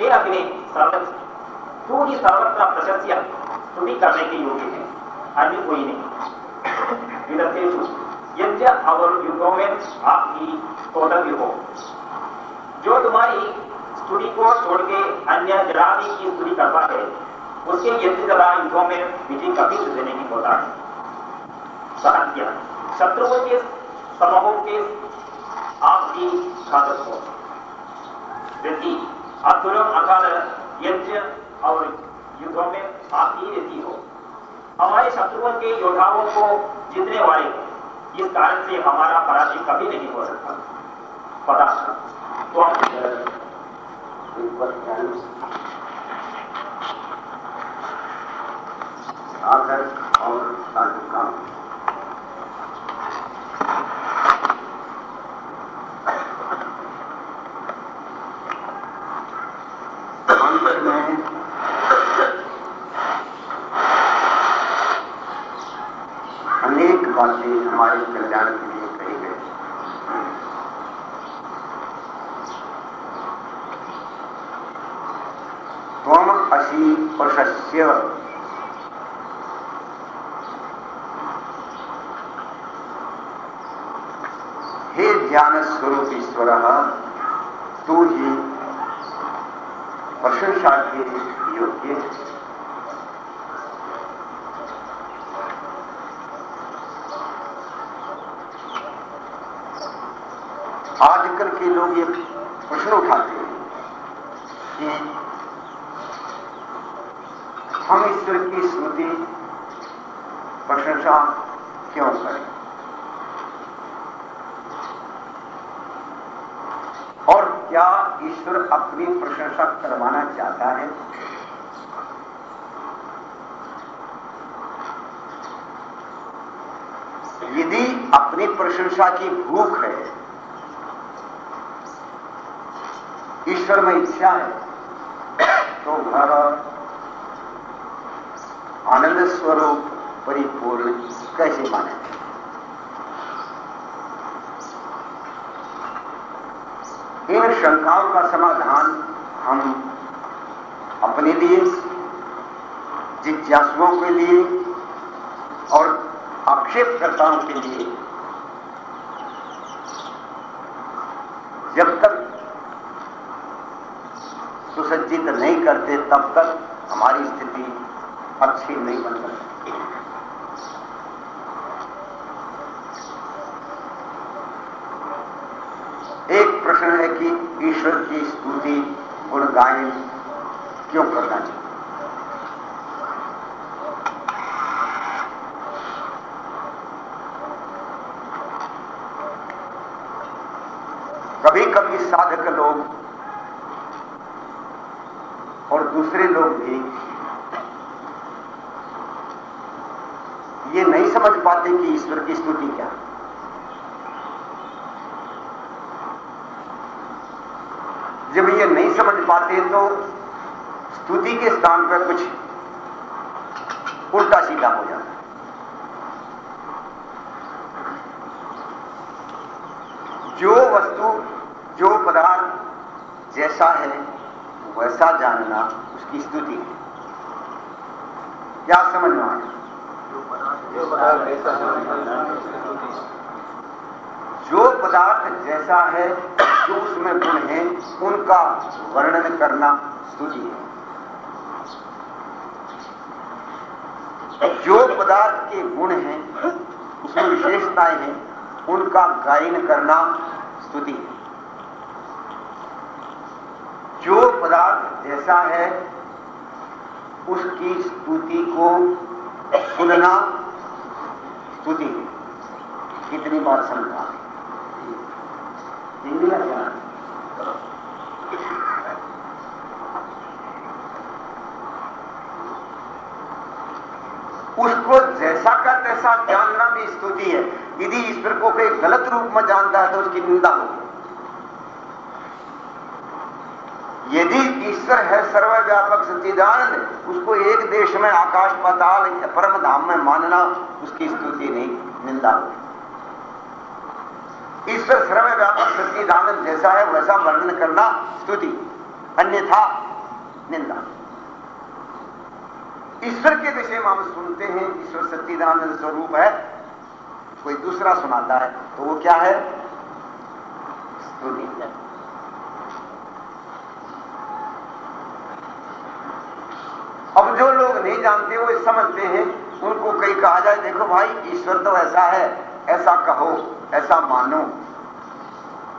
हे अग्नि सर्व तू ही सर्वत्र प्रशस्य. स्तुति करने के योग्य है अन्य कोई नहीं. विदधेषु यज्ञ और युगों में आपकी कौतव्य हो जो तुम्हारी स्तुति को छोड़ के अन्य जरादि की स्तुति करता है, उसके यज्ञ तथा युगों में विधि कभी सिद्ध नहीं होता। है सहत्य शत्रुओं के, समूहों के आपकी घातक हो। व्यक्ति अधुरम अकाल यज्ञ और युद्धों में आपकी रहती हो। हमारे शत्रुओं के योद्धाओं को जीतने वाले इस कारण से हमारा पराजय कभी नहीं हो सकता। पता तो आदर और तालुका अंत में अनेक बातें हमारे कल्याण के लिए कही गई त्वम असी प्रशस्य हे ज्ञान स्वरूप ईश्वर तू ही प्रशंसा के योग्य है आजकल के लोग ये प्रश्न उठाते हैं कि हम ईश्वर की स्मृति प्रशंसा क्यों करें और क्या ईश्वर अपनी प्रशंसा करवाना चाहता है। यदि अपनी प्रशंसा की भूख है, ईश्वर में इच्छा है तो घर आनंद स्वरूप परिपूर्ण कैसे माने? इन शंकाओं का समाधान हम अपने लिए, जिज्ञासुओं के लिए और आक्षेपकर्ताओं के लिए। जब तक सुसज्जित नहीं करते, तब तक हमारी स्थिति अच्छी नहीं बन सकती एक प्रश्न है कि ईश्वर की स्तुति गुण गायन क्यों करना चाहिए? कभी कभी साधक लोग और दूसरे लोग भी ये नहीं समझ पाते कि ईश्वर की स्तुति क्या है जब ये पाते तो स्तुति के स्थान पर कुछ उल्टा सीधा हो जाता। है जो वस्तु जो पदार्थ जैसा है वैसा जानना उसकी स्तुति है। क्या समझ में आया जो पदार्थ जैसा है उसमें गुण है उनका वर्णन करना स्तुति है। जो पदार्थ के गुण हैं, उसमें विशेषताएँ हैं, उनका गायन करना स्तुति है। जो पदार्थ जैसा है, उसकी स्तुति को सुनना स्तुति कितनी बार समझा? उसको जैसा का तैसा जानना भी स्तुति है। यदि ईश्वर को कोई गलत रूप में जानता है तो उसकी निंदा हो यदि ईश्वर है सर्वव्यापक सच्चिदानंद, उसको एक देश में आकाश, पाताल परम धाम में मानना उसकी स्तुति नहीं, निंदा होगी। ईश्वर सर्वव्यापक सच्चिदानंद जैसा है, वैसा वर्णन करना स्तुति, अन्यथा निंदा। ईश्वर के विषय में हम सुनते हैं, ईश्वर सच्चिदानंद स्वरूप है, कोई दूसरा सुनाता है तो वो क्या है? स्तुति। अब जो लोग नहीं जानते, वो समझते हैं, उनको कई कहा जाए, देखो भाई, ईश्वर तो ऐसा है, ऐसा कहो, ऐसा मानो।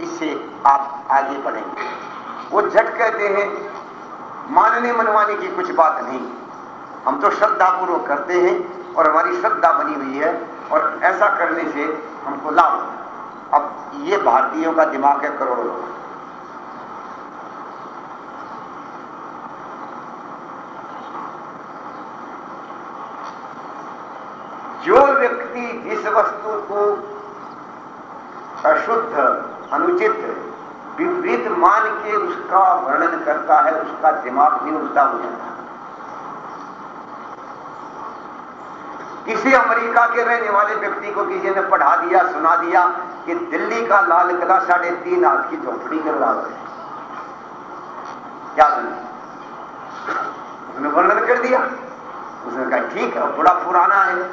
इससे आप आगे बढ़ेंगे। वो झट कहते हैं, मानने मनवाने की कुछ बात नहीं। हम तो श्रद्धा श्रद्धापूर्वक करते हैं और हमारी श्रद्धा बनी हुई है और ऐसा करने से हमको लाभ अब ये भारतीयों का दिमाग है करोड़ों लोग जो व्यक्ति जिस वस्तु को अशुद्ध अनुचित, विपरीत मान के उसका वर्णन करता है, उसका दिमाग भी उल्टा हो जाता है। किसी अमेरिका के रहने वाले व्यक्ति को किसी ने पढ़ा दिया, सुना दिया कि दिल्ली का लाल किला साढ़े तीन हाथ की झोपड़ी के बराबर है। क्या सुना उसने वर्णन कर दिया। उसने कहा, ठीक है, बड़ा पुराना है।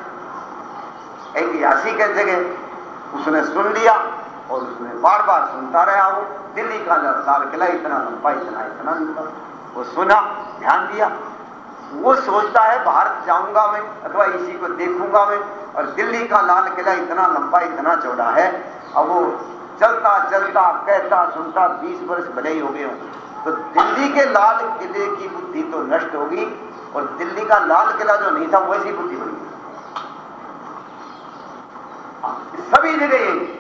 ऐतिहासिक है जगह उसने सुन लिया। और उसने बार बार सुनता रहा वो। दिल्ली का लाल किला इतना लंबा, इतना इतना लंबा। वो सुना, ध्यान दिया। वो सोचता है, भारत जाऊँगा मैं अथवा इसी को देखूँगा मैं। और दिल्ली का लाल किला इतना लंबा, इतना चौड़ा है। अब वो चलता चलता, कहता, सुनता 20 वर्ष भले ही हो गए तो दिल्ली के लाल किले की बुद्धि तो नष्ट होगी और दिल्ली का लाल किला जो नहीं था वैसी बुद्धि होगी सभी जगह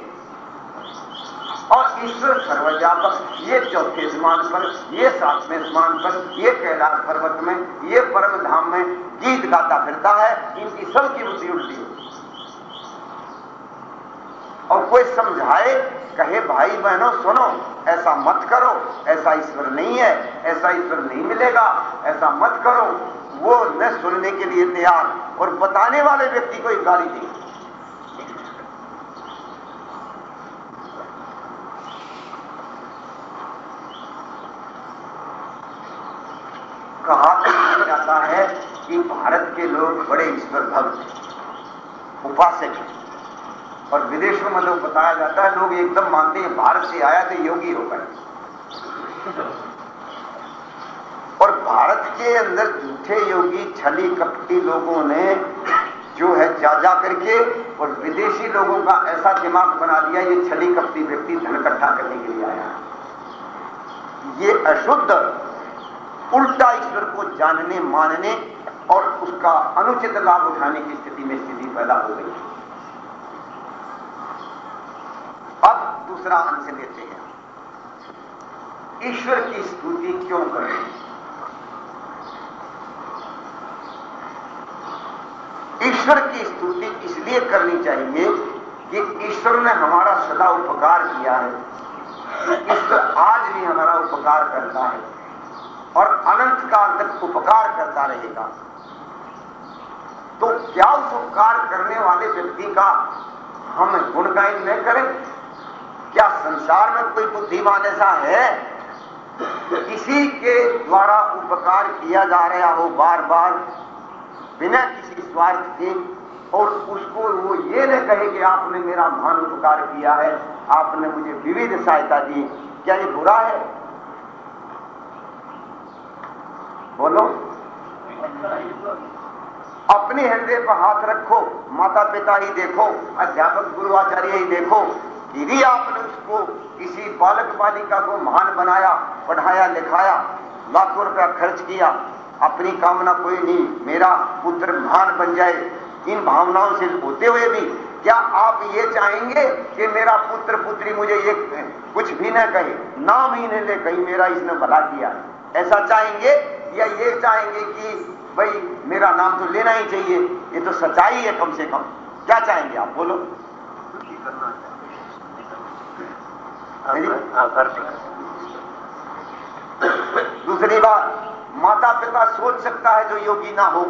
और ईश्वर सर्वव्यापक ये चौथे स्मान पर, ये सातवें स्मान पर, ये कैलाश पर्वत में, ये परम धाम में गीत गाता फिरता है, इनकी सबकी बुद्धि उल्टी होती और कोई समझाए, कहे, भाई बहनों, सुनो, ऐसा मत करो, ऐसा ईश्वर नहीं है, ऐसा ईश्वर नहीं मिलेगा, ऐसा मत करो। वो न सुनने के लिए तैयार और बताने वाले व्यक्ति को एक गाली दी कहा जाता है कि भारत के लोग बड़े ईश्वर भक्त उपासक हैं। और विदेशों में लोग बताया जाता है, लोग एकदम मानते हैं, भारत से आया तो योगी हो गए। और भारत के अंदर झूठे योगी, छली कपटी लोगों ने जो है जा जा करके और विदेशी लोगों का ऐसा दिमाग बना दिया, ये छली कपटी व्यक्ति धन इकट्ठा करने के लिए आया। ये अशुद्ध उल्टा ईश्वर को जानने, मानने और उसका अनुचित लाभ उठाने की स्थिति में स्थिति पैदा हो गई। अब दूसरा अंश लेते हैं। ईश्वर की स्तुति क्यों करें? ईश्वर की स्तुति इसलिए करनी चाहिए कि ईश्वर ने हमारा सदा उपकार किया है। ईश्वर आज भी हमारा उपकार करता है। और अनंत काल तक उपकार करता रहेगा। तो क्या उस उपकार करने वाले व्यक्ति का हम गुणगायन न करें? क्या संसार में कोई बुद्धिमान ऐसा है? किसी के द्वारा उपकार किया जा रहा हो बार बार बिना किसी स्वार्थ के, और उसको वो ये न कहे कि आपने मेरा महान उपकार किया है, आपने मुझे विविध सहायता दी। क्या ये बुरा है? बोलो। अपने हृदय पर हाथ रखो माता पिता ही देखो, अध्यापक गुरु आचार्य ही देखो यदि आपने उसको किसी बालक बालिका को महान बनाया, पढ़ाया, लिखाया, लाखों रुपया खर्च किया, अपनी कामना कोई नहीं, मेरा पुत्र महान बन जाए। इन भावनाओं से होते हुए भी क्या आप ये चाहेंगे कि मेरा पुत्र, पुत्री मुझे ये कुछ भी न कहे, नाम ही नहीं ले, कहीं मेरा इसने भला किया। ऐसा चाहेंगे? या ये चाहेंगे कि भाई मेरा नाम तो लेना ही चाहिए, ये तो सच्चाई है कम से कम। क्या चाहेंगे आप? बोलो। दूसरी बात माता पिता सोच सकता है जो योगी ना हो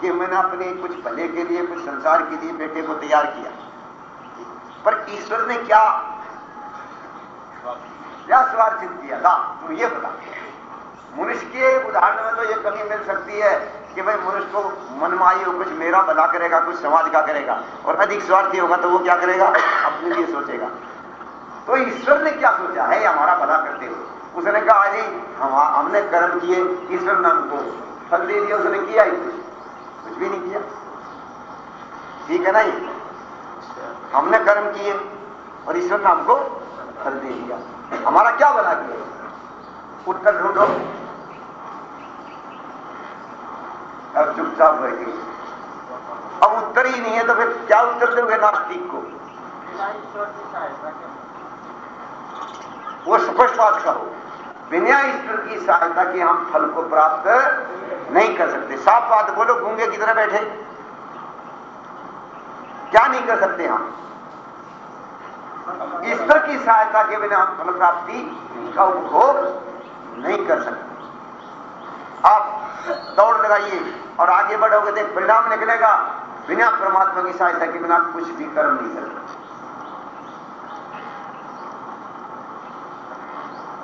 कि मैंने अपने कुछ भले के लिए, कुछ संसार के लिए बेटे को तैयार किया। पर ईश्वर ने क्या? क्या स्वार्थित किया था तुम ये बता मनुष्य के उदाहरण में तो ये कमी मिल सकती है कि भाई मनुष्य को मनमाई हो कुछ मेरा भला करेगा, कुछ समाज का करेगा और अधिक स्वार्थी होगा तो वो क्या करेगा? अपने लिए सोचेगा। तो ईश्वर ने क्या सोचा है? हमारा भला करते हुए। उसने कहा जी हम, हमने कर्म किए, ईश्वर ने हमको फल दे दिया, उसने किया ही कुछ। भी नहीं किया। ठीक है ना ये? हमने कर्म किए और ईश्वर ने हमको फल दे दिया। हमारा क्या भला किया उत्तर ढूंढो। अब चुपचाप रह गई अब उत्तर ही नहीं है तो फिर क्या उत्तर दोगे नास्तिक को? वो स्पष्ट बात कहो बिना ईश्वर की सहायता के हम फल को प्राप्त नहीं कर सकते। साफ़ बात बोलो, गूँगे की तरह बैठे। क्या नहीं कर सकते हम? ईश्वर की सहायता के बिना हम फल प्राप्ति का उपभोग नहीं कर सकते। आप दौड़ लगाइए। और आगे बढ़ोगे तो परिणाम निकलेगा। बिना परमात्मा की सहायता के बिना कुछ भी कर्म नहीं सकते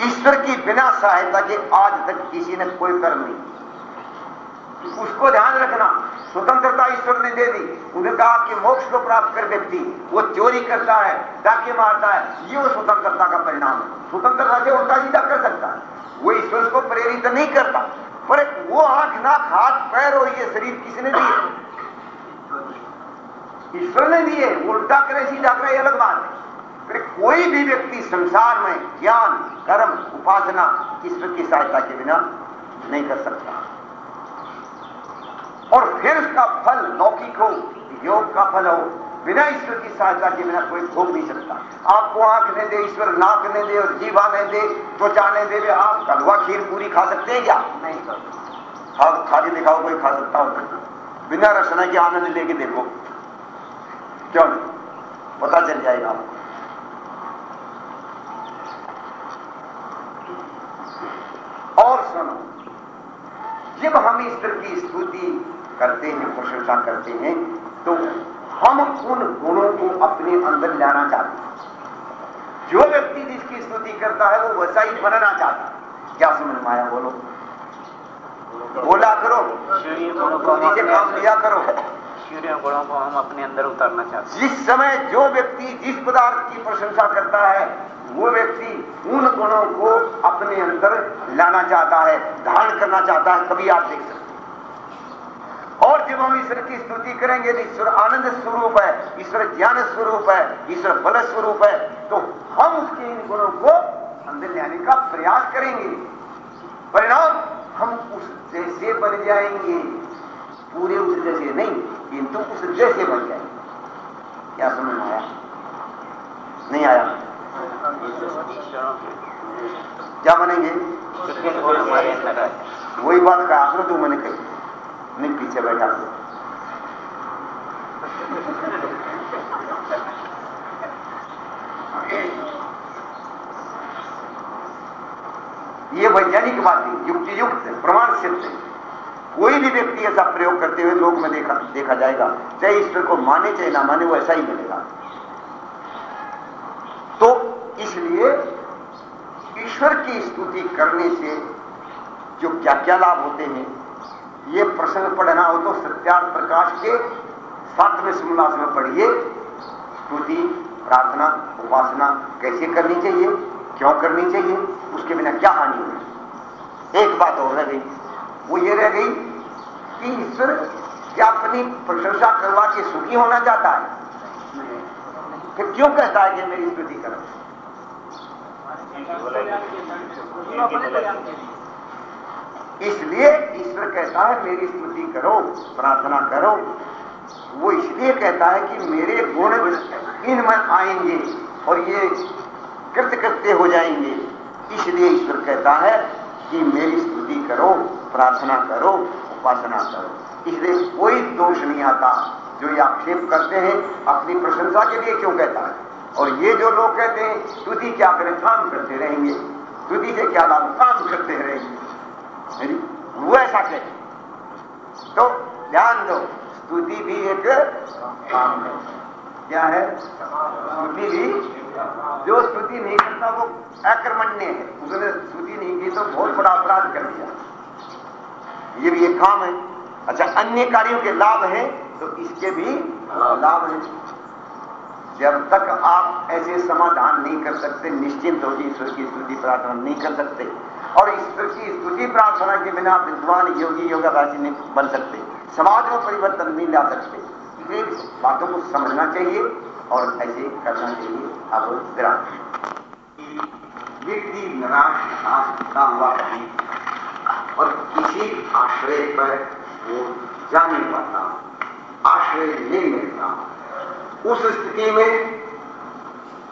ईश्वर की बिना सहायता के आज तक किसी ने कोई कर्म नहीं उसको ध्यान रखना। स्वतंत्रता ईश्वर ने दे दी। उन्हें कहा कि मोक्ष को प्राप्त कर व्यक्ति, वो चोरी करता है, डाके मारता है, ये वो स्वतंत्रता का परिणाम है। स्वतंत्रता से उल्टा सीधा कर सकता है। वो ईश्वर को प्रेरित नहीं करता। पर वो आँख नाक हाथ, पैर और ये शरीर किसने दिए? ईश्वर ने दिए। उल्टा करे, सीधा करे अलग बात है। फिर कोई भी व्यक्ति संसार में ज्ञान, कर्म, उपासना ईश्वर की सहायता के बिना नहीं कर सकता। और फिर उसका फल लौकिक हो, योग का फल हो बिना ईश्वर की सहायता के बिना कोई भोग नहीं सकता। आपको आँख ने दे, ईश्वर नाक ने दे और जीवा ने दे, त्वचा ने दे आप कलवा खीर पूरी खा सकते हैं क्या? नहीं खा खा के दिखाओ, कोई खा सकता हो बिना रचना के आनंद लेके देखो। क्यों नहीं? पता चल जाएगा आपको। और सुनो, जब हम ईश्वर की स्तुति करते हैं, प्रशंसा करते हैं तो हम उन गुणों को अपने अंदर लाना चाहते हैं। जो व्यक्ति जिसकी स्तुति करता है वो वैसा ही बनना चाहता है। क्या समझ में आया बोलो? बोला करो। से काम लिया करो। सूर्य गुणों को हम अपने अंदर उतारना चाहते हैं। जिस समय जो व्यक्ति जिस पदार्थ की प्रशंसा करता है वो व्यक्ति उन गुणों को अपने अंदर लाना चाहता है धारण करना चाहता है कभी आप देख सकते और जब हम ईश्वर की स्तुति करेंगे तो ईश्वर आनंद स्वरूप है ईश्वर ज्ञान स्वरूप है ईश्वर बल स्वरूप है तो हम उसके इन गुणों को अंदर लाने का प्रयास करेंगे। परिणाम हम उस जैसे बन जाएँगे। पूरे उस जैसे नहीं किंतु उस जैसे बन जाएँगे। क्या समझ में आया? नहीं आया। क्या बनेंगे? वही बात कहा आपने तू मैंने कही। नहीं, पीछे बैठा। ये वैज्ञानिक बात है युक्ति युक्त प्रमाण सिद्ध। है कोई भी व्यक्ति ऐसा प्रयोग करते हुए लोग में देखा देखा जाएगा, चाहे ईश्वर को माने चाहे ना माने, वो ऐसा ही मिलेगा। तो इसलिए ईश्वर की स्तुति करने से जो क्या क्या लाभ होते हैं ये प्रसंग पढ़ना हो तो सत्यार्थ प्रकाश के सातवें सिमलास में पढ़िए। स्तुति, प्रार्थना, उपासना कैसे करनी चाहिए? क्यों करनी चाहिए? उसके बिना क्या हानि हुई एक बात और रह गई। वो ये रह गई कि ईश्वर क्या अपनी प्रशंसा करवा के सुखी होना चाहता है? फिर क्यों कहता है कि मेरी स्तुति करो? इसलिए ईश्वर कहता है, मेरी स्तुति करो, प्रार्थना करो। वो इसलिए कहता है कि मेरे गुण इनमें आएँगे और ये कृत कृत्य हो जाएँगे। इसलिए ईश्वर कहता है कि मेरी स्तुति करो, प्रार्थना करो, उपासना करो। इसलिए कोई दोष नहीं आता। जो ये आक्षेप करते हैं, अपनी प्रशंसा के लिए क्यों कहता है? और ये जो लोग कहते हैं, स्तुति क्या करें काम करते रहेंगे। स्तुति से क्या लाभ? काम करते रहेंगे। वो ऐसा कहते तो ध्यान दो, स्तुति भी एक काम है। क्या है? स्तुति भी, जो स्तुति नहीं करता वो अक्रमण्य है। उसने स्तुति नहीं की तो बहुत बड़ा अपराध कर दिया। ये भी एक काम है। अच्छा अन्य कार्यों के लाभ हैं तो इसके भी लाभ हैं। जब तक आप ऐसे समाधान नहीं कर सकते, निश्चिंत होगी ईश्वर की स्तुति प्रार्थना नहीं कर सकते और ईश्वर की स्तुति प्रार्थना के बिना विद्वान योगी योगाभाषी नहीं बन सकते। समाज में परिवर्तन नहीं ला सकते। इसलिए बातों को समझना चाहिए और ऐसे करना चाहिए। अब विराम। व्यक्ति निराश हुआ कहीं और किसी आश्रय पर वो जा नहीं पाता। आश्रय नहीं मिलता। उस स्थिति में,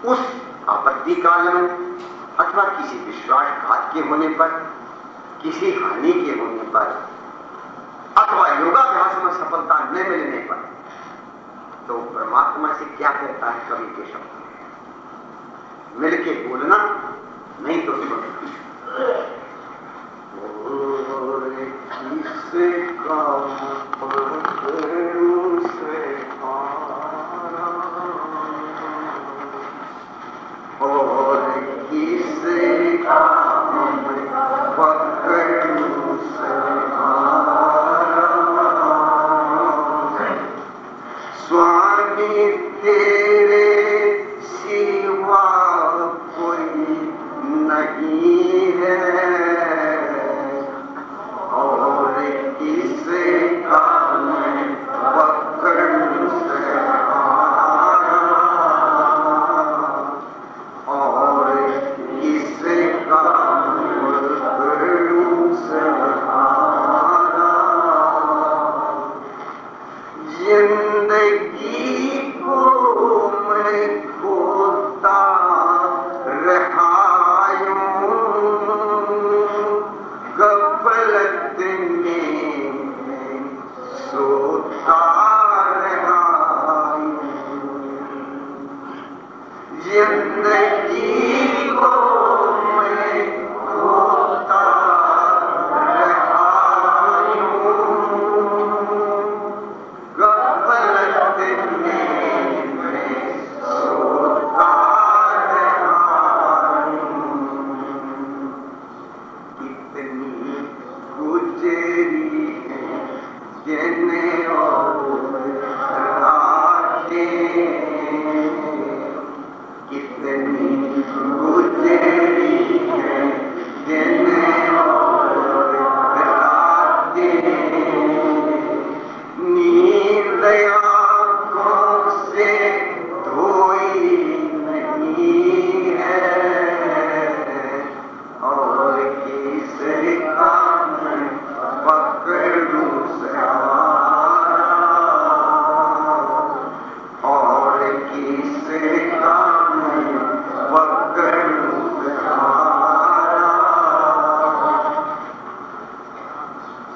उस आपत्ति काल में अथवा किसी विश्वासघात के होने पर, किसी हानि के होने पर, अथवा योगाभ्यास में सफलता न मिलने पर तो परमात्मा से क्या कहता है कवि के शब्द मिलके बोलना, नहीं तो सुनना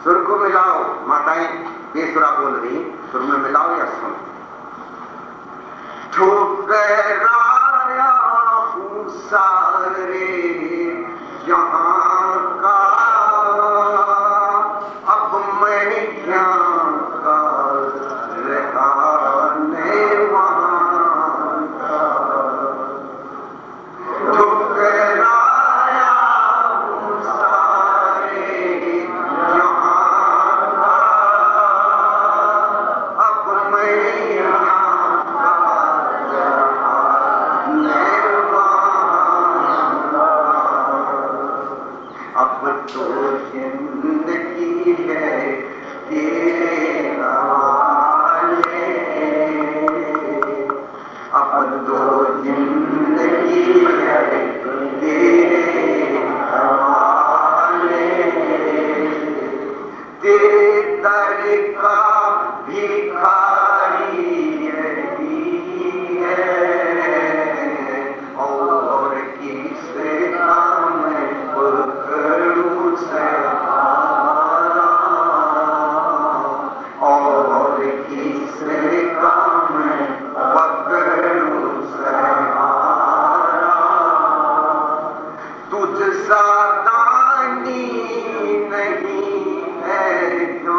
सुर को मिलाओ माताएँ, बेसुरा बोल रही सुर में मिलाओ या सुन? ठोकर आया रे। वो तो ज़िंदगी है तेरे हवाले अब तो ज़िंदगी है तेरे हवाले तेरे सादानी नहीं है जो